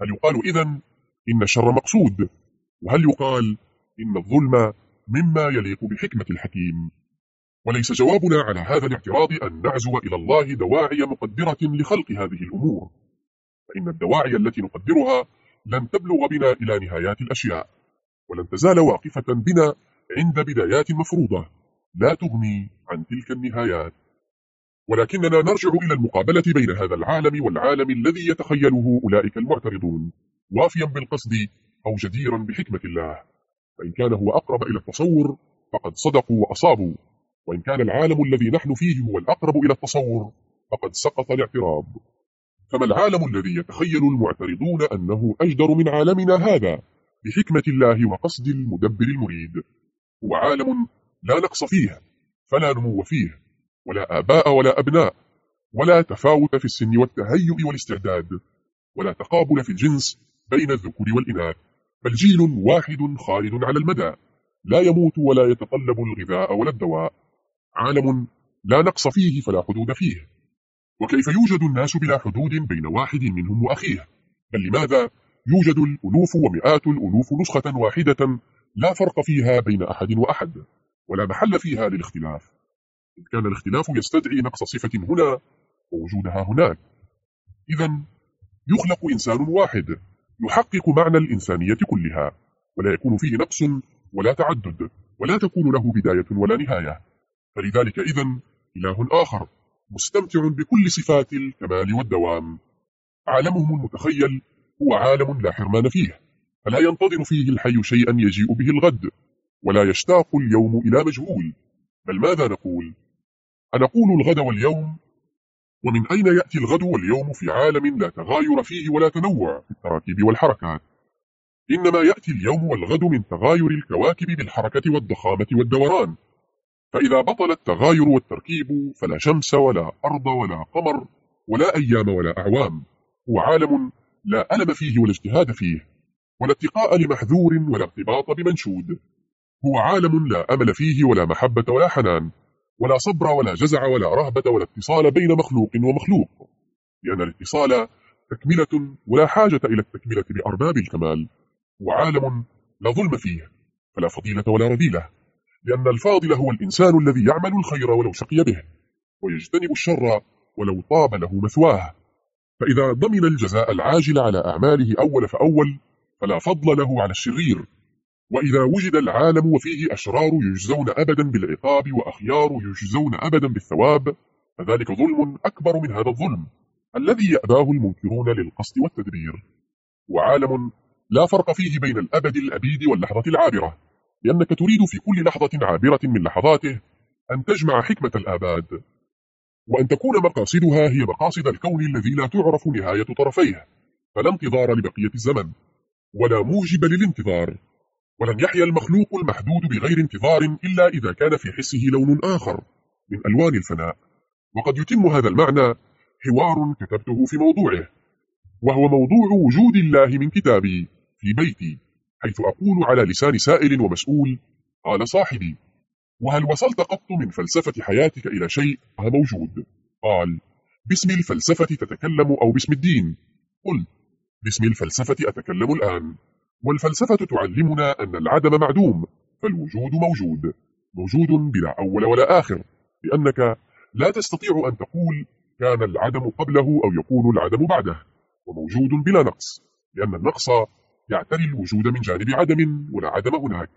هل يقال إذن إن الشر مقصود؟ وهل يقال إن الظلم مما يليق بحكمة الحكيم؟ وليس جوابنا على هذا الاعتراض أن نعزو إلى الله دواعي مقدرة لخلق هذه الأمور. فإن الدواعي التي نقدرها لن تبلغ بنا إلى نهايات الأشياء ولن تزال واقفة بنا عند بدايات مفروضة. لا تغني عن تلك النهايات. ولكننا نرجع إلى المقابلة بين هذا العالم والعالم الذي يتخيله أولئك المعترضون وافيا بالقصد أو جديرا بحكمة الله. فإن كان هو أقرب إلى التصور فقد صدقوا وأصابوا. وإن كان العالم الذي نحن فيه هو الأقرب إلى التصور فقد سقط الاعتراض. فما العالم الذي يتخيل المعترضون أنه أجدر من عالمنا هذا؟ بحكمة الله وقصد المدبر المريد. هو عالم لا نقص فيه فلا نمو فيه ولا آباء ولا أبناء ولا تفاوت في السن والتهيؤ والاستعداد ولا تقابل في الجنس بين الذكور والإناث بل جيل واحد خالد على المدى لا يموت ولا يتطلب الغذاء ولا الدواء. عالم لا نقص فيه فلا حدود فيه. وكيف يوجد الناس بلا حدود بين واحد منهم وأخيه؟ بل لماذا يوجد الألوف ومئات الألوف نسخة واحدة لا فرق فيها بين أحد وأحد ولا محل فيها للاختلاف؟ إن كان الاختلاف يستدعي نقص صفة هنا ووجودها هناك. إذا يخلق إنسان واحد يحقق معنى الإنسانية كلها ولا يكون فيه نقص ولا تعدد ولا تكون له بداية ولا نهاية. فلذلك إذا إله آخر مستمتع بكل صفات الكمال والدوام. عالمهم المتخيل هو عالم لا حرمان فيه فلا ينتظر فيه الحي شيئا يجيء به الغد ولا يشتاق اليوم إلى مجهول. بل ماذا نقول؟ أنقول الغد واليوم؟ ومن أين يأتي الغد واليوم في عالم لا تغاير فيه ولا تنوع في التراكيب والحركات؟ إنما يأتي اليوم والغد من تغاير الكواكب بالحركة والضخامة والدوران. فإذا بطل التغاير والتركيب فلا شمس ولا أرض ولا قمر ولا أيام ولا أعوام. هو عالم لا ألم فيه ولا اجتهاد فيه ولا اتقاء لمحذور ولا ارتباط بمنشود. هو عالم لا أمل فيه ولا محبة ولا حنان ولا صبر ولا جزع ولا رهبة ولا اتصال بين مخلوق ومخلوق. لأن الاتصال تكملة ولا حاجة إلى التكملة بأرباب الكمال. هو عالم لا ظلم فيه فلا فضيلة ولا رذيلة. لأن الفاضل هو الإنسان الذي يعمل الخير ولو شقي به ويجتنب الشر ولو طاب له مثواه. فإذا ضمن الجزاء العاجل على أعماله أول فأول فلا فضل له على الشرير. وإذا وجد العالم وفيه أشرار يجزون أبدا بالعقاب وأخيار يجزون أبدا بالثواب فذلك ظلم أكبر من هذا الظلم الذي يأباه المنكرون للقصد والتدبير. وعالم لا فرق فيه بين الأبد الأبيد واللحظة العابرة. لأنك تريد في كل لحظة عابرة من لحظاته أن تجمع حكمة الآباد وأن تكون مقاصدها هي مقاصد الكون الذي لا تعرف نهاية طرفيه فلا انتظار لبقية الزمن ولا موجب للانتظار ولن يحيا المخلوق المحدود بغير انتظار إلا إذا كان في حسه لون آخر من ألوان الفناء. وقد يتم هذا المعنى حوار كتبته في موضوعه وهو موضوع وجود الله من كتابي في بيتي. حيث أقول على لسان سائل ومسؤول قال صاحبي وهل وصلت قط من فلسفة حياتك إلى شيء؟ موجود. قال باسم الفلسفة تتكلم أو باسم الدين؟ قلت باسم الفلسفة أتكلم الآن. والفلسفة تعلمنا أن العدم معدوم فالوجود موجود. موجود بلا أول ولا آخر لأنك لا تستطيع أن تقول كان العدم قبله أو يكون العدم بعده. وموجود بلا نقص لأن النقص يعتري الوجود من جانب عدم ولا عدم هناك.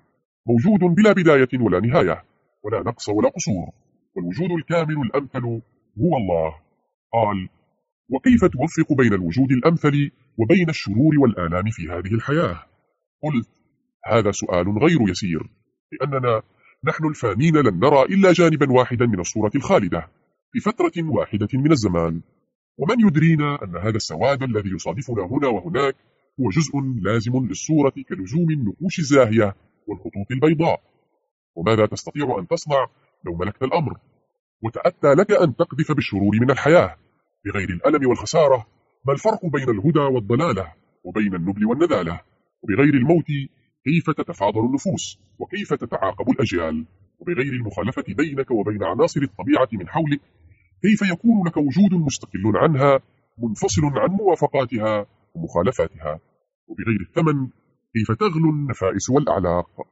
موجود بلا بداية ولا نهاية ولا نقص ولا قصور والوجود الكامل الأمثل هو الله. قال وكيف توفق بين الوجود الأمثل وبين الشرور والآلام في هذه الحياة؟ قلت هذا سؤال غير يسير لأننا نحن الفانين لن نرى إلا جانبا واحدا من الصورة الخالدة في فترة واحدة من الزمان. ومن يدرينا أن هذا السواد الذي يصادفنا هنا وهناك هو جزء لازم للصورة كلزوم النقوش الزاهية والخطوط البيضاء. وماذا تستطيع أن تصنع لو ملكت الأمر؟ وتأتى لك أن تقذف بالشرور من الحياة. بغير الألم والخسارة ما الفرق بين الهدى والضلالة وبين النبل والنذالة؟ وبغير الموت كيف تتفاضل النفوس؟ وكيف تتعاقب الأجيال؟ وبغير المخالفة بينك وبين عناصر الطبيعة من حولك كيف يكون لك وجود مستقل عنها منفصل عن موافقاتها ومخالفاتها؟ وبغير الثمن كيف تغلو النفائس والأعلاق؟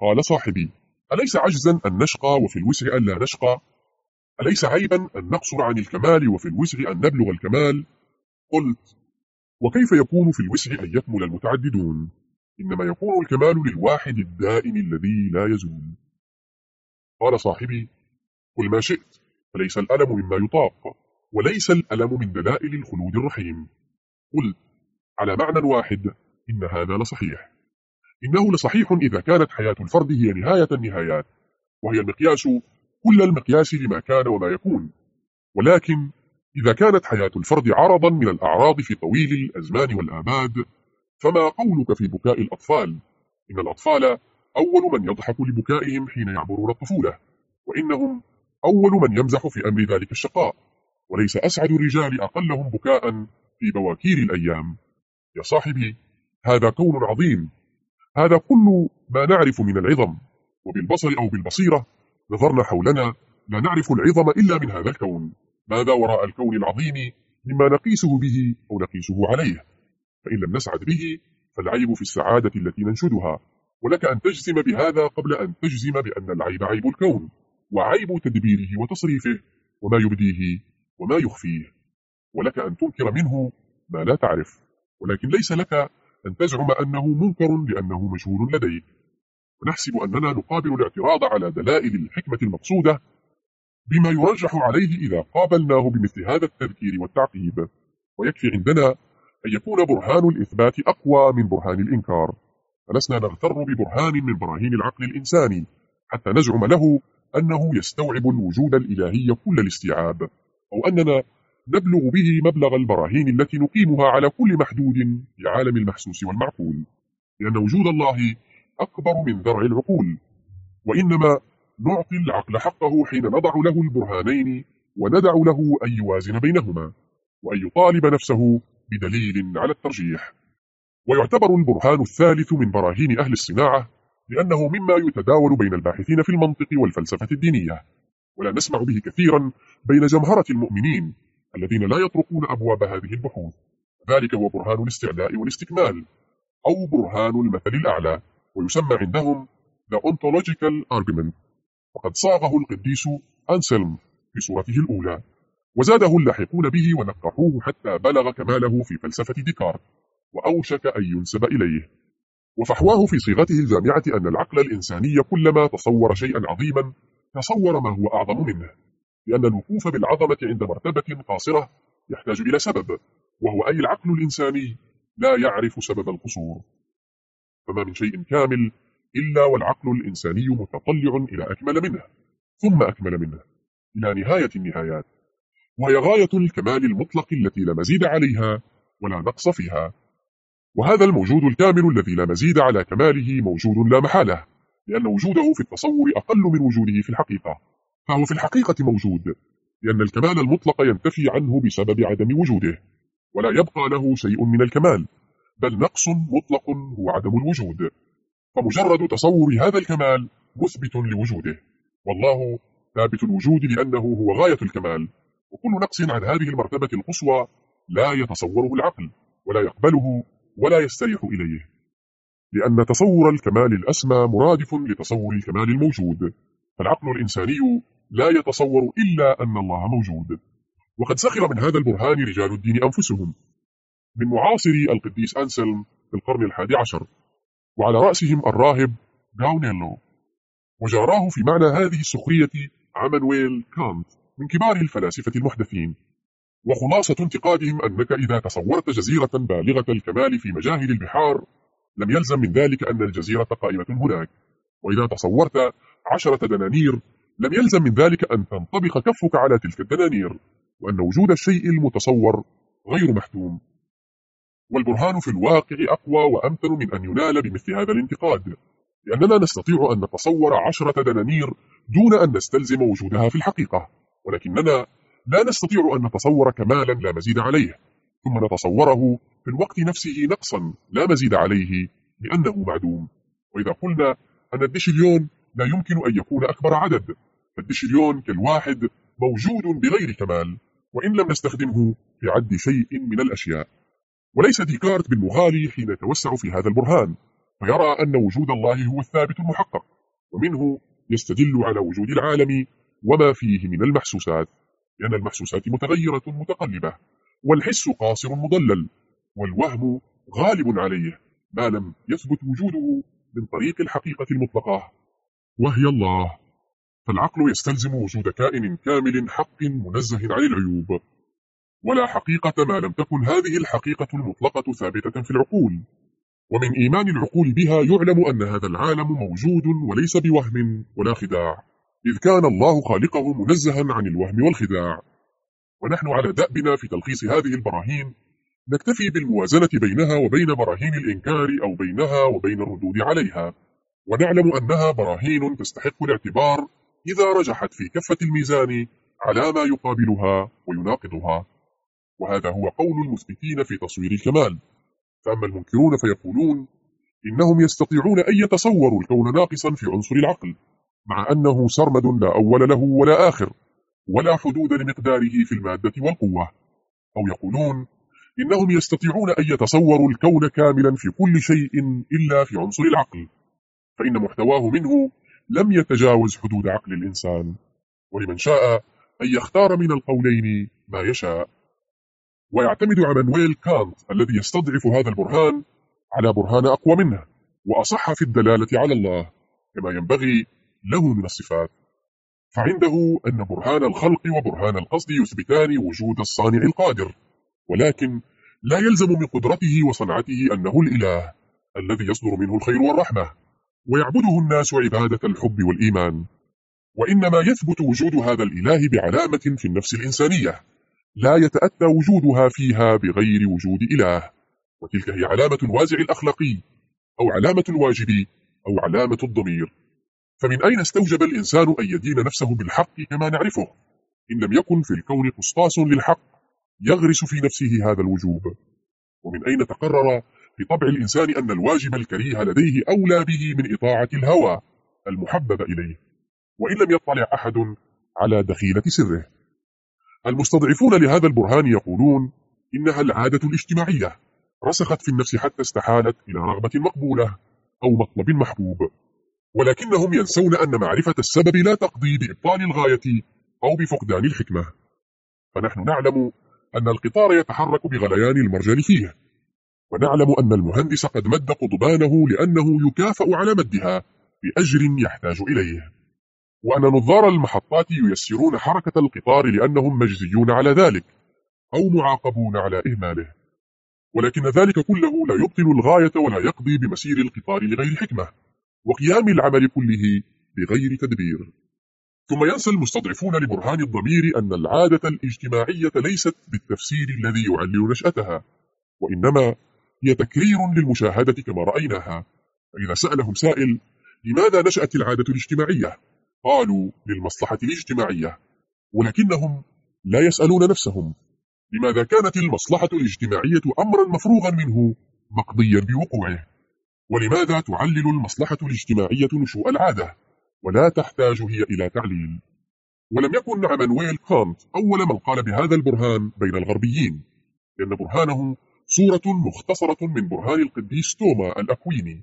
قال صاحبي أليس عجزا أن نشقى وفي الوسع أن لا نشقى؟ أليس عيبا أن نقصر عن الكمال وفي الوسع أن نبلغ الكمال؟ قلت وكيف يكون في الوسع أن يكمل المتعددون؟ إنما يكون الكمال للواحد الدائم الذي لا يزول. قال صاحبي قل ما شئت فليس الألم مما يطاق وليس الألم من دلائل الخلود الرحيم. قلت على معنى واحد إن هذا لصحيح. إنه لصحيح إذا كانت حياة الفرد هي نهاية النهايات وهي المقياس كل المقياس لما كان وما يكون. ولكن إذا كانت حياة الفرد عرضا من الأعراض في طويل الأزمان والآباد فما قولك في بكاء الأطفال؟ إن الأطفال أول من يضحك لبكائهم حين يعبرون الطفولة وإنهم أول من يمزح في أمر ذلك الشقاء. وليس أسعد الرجال أقلهم بكاء في بواكير الأيام. يا صاحبي هذا كون عظيم. هذا كل ما نعرف من العظم. وبالبصر أو بالبصيرة نظرنا حولنا لا نعرف العظم إلا من هذا الكون. ماذا وراء الكون العظيم مما نقيسه به أو نقيسه عليه؟ فإن لم نسعد به فالعيب في السعادة التي ننشدها. ولك أن تجزم بهذا قبل أن تجزم بأن العيب عيب الكون وعيب تدبيره وتصريفه وما يبديه وما يخفيه. ولك أن تنكر منه ما لا تعرف. ولكن ليس لك أن تزعم أنه منكر لأنه مجهول لديك. ونحسب أننا نقابل الاعتراض على دلائل الحكمة المقصودة بما يرجح عليه إذا قابلناه بمثل هذا التذكير والتعقيب. ويكفي عندنا أن يكون برهان الإثبات أقوى من برهان الإنكار. فلسنا نغتر ببرهان من براهين العقل الإنساني حتى نزعم له أنه يستوعب الوجود الإلهي كل الاستيعاب أو أننا نبلغ به مبلغ البراهين التي نقيمها على كل محدود في عالم المحسوس والمعقول. لأن وجود الله أكبر من ذرع العقول. وإنما نعطي العقل حقه حين نضع له البرهانين وندع له أن يوازن بينهما وأن يطالب نفسه بدليل على الترجيح. ويعتبر البرهان الثالث من براهين أهل الصناعة لأنه مما يتداول بين الباحثين في المنطق والفلسفة الدينية. ولا نسمع به كثيرا بين جمهرة المؤمنين. الذين لا يطرقون أبواب هذه البحوث. ذلك هو برهان الاستعلاء والاستكمال أو برهان المثل الأعلى ويسمى عندهم The Ontological Argument. وقد صاغه القديس أنسلم في صورته الأولى وزاده اللاحقون به ونقحوه حتى بلغ كماله في فلسفة ديكارت وأوشك أن ينسب إليه. وفحواه في صيغته الجامعة أن العقل الإنساني كلما تصور شيئا عظيما تصور ما هو أعظم منه. لأن الوقوف بالعظمة عند مرتبة قاصرة يحتاج إلى سبب وهو أي العقل الإنساني لا يعرف سبب القصور. فما من شيء كامل إلا والعقل الإنساني متطلع إلى أكمل منه ثم أكمل منه إلى نهاية النهايات وهي غاية الكمال المطلق التي لا مزيد عليها ولا نقص فيها. وهذا الموجود الكامل الذي لا مزيد على كماله موجود لا محالة لأن وجوده في التصور أقل من وجوده في الحقيقة. فهو في الحقيقة موجود لأن الكمال المطلق ينتفي عنه بسبب عدم وجوده ولا يبقى له شيء من الكمال بل نقص مطلق هو عدم الوجود. فمجرد تصور هذا الكمال مثبت لوجوده. والله ثابت الوجود لأنه هو غاية الكمال. وكل نقص عن هذه المرتبة القصوى لا يتصوره العقل ولا يقبله ولا يستريح إليه. لأن تصور الكمال الأسمى مرادف لتصور الكمال الموجود. فالعقل الإنساني لا يتصور إلا أن الله موجود. وقد سخر من هذا البرهان رجال الدين أنفسهم. من معاصري القديس أنسلم في القرن الحادي عشر. وعلى رأسهم الراهب براونيلو وجاراه في معنى هذه السخرية عمانويل كانت من كبار الفلاسفة المحدثين. وخلاصة انتقادهم أنك إذا تصورت جزيرة بالغة الكمال في مجاهل البحار لم يلزم من ذلك أن الجزيرة قائمة هناك. وإذا تصورت عشرة دنانير لم يلزم من ذلك أن تنطبق كفك على تلك الدنانير وأن وجود الشيء المتصور غير محتوم. والبرهان في الواقع أقوى وأمثل من أن ينال بمثل هذا الانتقاد لأننا نستطيع أن نتصور عشرة دنانير دون أن نستلزم وجودها في الحقيقة ولكننا لا نستطيع أن نتصور كمالا لا مزيد عليه ثم نتصوره في الوقت نفسه نقصا لا مزيد عليه لأنه معدوم. وإذا قلنا أن الدشليون لا يمكن أن يكون أكبر عدد. فالدشليون كالواحد موجود بغير كمال وإن لم نستخدمه في عد شيء من الأشياء. وليس ديكارت بالمغالي حين يتوسع في هذا البرهان فيرى أن وجود الله هو الثابت المحقق ومنه يستدل على وجود العالم وما فيه من المحسوسات لأن المحسوسات متغيرة متقلبة والحس قاصر مضلل والوهم غالب عليه ما لم يثبت وجوده من طريق الحقيقة المطلقة. وهي الله. فالعقل يستلزم وجود كائن كامل حق منزه عن العيوب. ولا حقيقة ما لم تكن هذه الحقيقة المطلقة ثابتة في العقول. ومن إيمان العقول بها يعلم أن هذا العالم موجود وليس بوهم ولا خداع إذ كان الله خالقه منزها عن الوهم والخداع. ونحن على دأبنا في تلخيص هذه البراهين. نكتفي بالموازنة بينها وبين براهين الإنكار أو بينها وبين الردود عليها. ونعلم أنها براهين تستحق الاعتبار إذا رجحت في كفة الميزان على ما يقابلها ويناقضها. وهذا هو قول المثبتين في تصوير الكمال. فأما المنكرون فيقولون إنهم يستطيعون أن يتصوروا الكون ناقصا في عنصر العقل مع أنه سرمد لا أول له ولا آخر ولا حدود لمقداره في المادة والقوة. أو يقولون إنهم يستطيعون أن يتصوروا الكون كاملا في كل شيء إلا في عنصر العقل. فإن محتواه منه لم يتجاوز حدود عقل الإنسان ولمن شاء أن يختار من القولين ما يشاء. ويعتمد عمانويل كانت الذي يستضعف هذا البرهان على برهان أقوى منه وأصح في الدلالة على الله كما ينبغي له من الصفات. فعنده أن برهان الخلق وبرهان القصد يثبتان وجود الصانع القادر ولكن لا يلزم من قدرته وصنعته أنه الإله الذي يصدر منه الخير والرحمة. ويعبده الناس عبادة الحب والإيمان. وإنما يثبت وجود هذا الإله بعلامة في النفس الإنسانية. لا يتأتى وجودها فيها بغير وجود إله. وتلك هي علامة الوازع الأخلاقي أو علامة الواجب أو علامة الضمير. فمن أين استوجب الإنسان أن يدين نفسه بالحق كما نعرفه؟ إن لم يكن في الكون قسطاس للحق يغرس في نفسه هذا الوجوب. ومن أين تقرر في طبع الإنسان أن الواجب الكريه لديه أولى به من إطاعة الهوى المحبب إليه وإن لم يطلع أحد على دخيلة سره. المستضعفون لهذا البرهان يقولون إنها العادة الاجتماعية رسخت في النفس حتى استحالت إلى رغبة مقبولة أو مطلب محبوب ولكنهم ينسون أن معرفة السبب لا تقضي بإبطال الغاية أو بفقدان الحكمة. فنحن نعلم أن القطار يتحرك بغليان المرجل فيه. ونعلم أن المهندس قد مد قضبانه لأنه يكافأ على مدها بأجر يحتاج إليه. وأن نظار المحطات ييسرون حركة القطار لأنهم مجزيون على ذلك أو معاقبون على إهماله. ولكن ذلك كله لا يبطل الغاية ولا يقضي بمسير القطار لغير حكمة وقيام العمل كله بغير تدبير. ثم ينسى المستضعفون لبرهان الضمير أن العادة الاجتماعية ليست بالتفسير الذي يعلل نشأتها وإنما هي تكرير للمشاهدة كما رأيناها. فإذا سألهم سائل لماذا نشأت العادة الاجتماعية؟ قالوا للمصلحة الاجتماعية. ولكنهم لا يسألون نفسهم لماذا كانت المصلحة الاجتماعية أمرا مفروغا منه مقضيا بوقوعه؟ ولماذا تعلل المصلحة الاجتماعية نشوء العادة ولا تحتاج هي إلى تعليل؟ ولم يكن عمانويل كانت أول من قال بهذا البرهان بين الغربيين لأن برهانه صورة مختصرة من برهان القديس توما الأكويني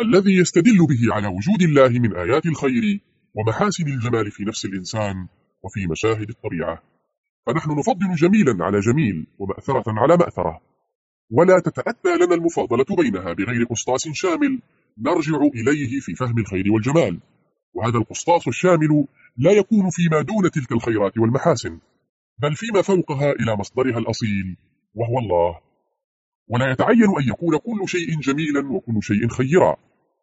الذي يستدل به على وجود الله من آيات الخير ومحاسن الجمال في نفس الإنسان وفي مشاهد الطبيعة. فنحن نفضل جميلا على جميل ومأثرة على مأثرة. ولا تتأتى لنا المفاضلة بينها بغير قسطاس شامل نرجع إليه في فهم الخير والجمال. وهذا القسطاس الشامل لا يكون فيما دون تلك الخيرات والمحاسن بل فيما فوقها إلى مصدرها الأصيل وهو الله. ولا يتعين أن يكون كل شيء جميلا وكل شيء خيرا.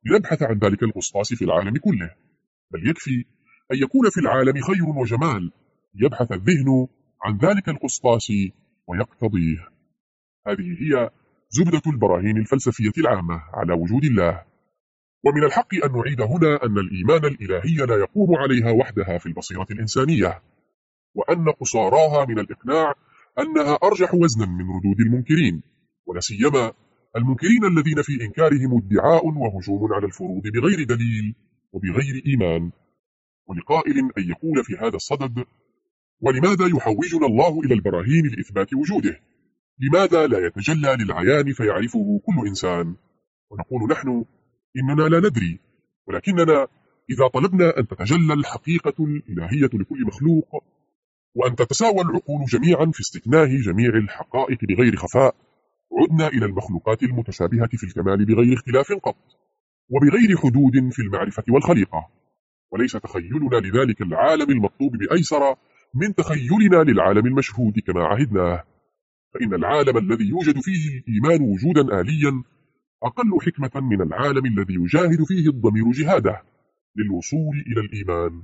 لنبحث عن ذلك القسطاس في العالم كله. بل يكفي أن يكون في العالم خير وجمال. يبحث الذهن عن ذلك القسطاس ويقتضيه. هذه هي زبدة البراهين الفلسفية العامة على وجود الله. ومن الحق أن نعيد هنا أن الإيمان الإلهي لا يقوم عليها وحدها في البصيرة الإنسانية. وأن قصاراها من الإقناع أنها أرجح وزنا من ردود المنكرين. ولا سيما المنكرين الذين في إنكارهم ادعاء وهجوم على الفروض بغير دليل وبغير إيمان. ولقائل أن يقول في هذا الصدد ولماذا يحوجنا الله إلى البراهين لإثبات وجوده؟ لماذا لا يتجلى للعيان فيعرفه كل إنسان؟ ونقول نحن إننا لا ندري ولكننا إذا طلبنا أن تتجلى الحقيقة الإلهية لكل مخلوق وأن تتساوى العقول جميعا في استكناه جميع الحقائق بغير خفاء عدنا إلى المخلوقات المتشابهة في الكمال بغير اختلاف قط وبغير حدود في المعرفة والخليقة. وليس تخيلنا لذلك العالم المطلوب بأيسر من تخيلنا للعالم المشهود كما عهدناه. فإن العالم الذي يوجد فيه الإيمان وجودا آليا أقل حكمة من العالم الذي يجاهد فيه الضمير جهاده للوصول إلى الإيمان.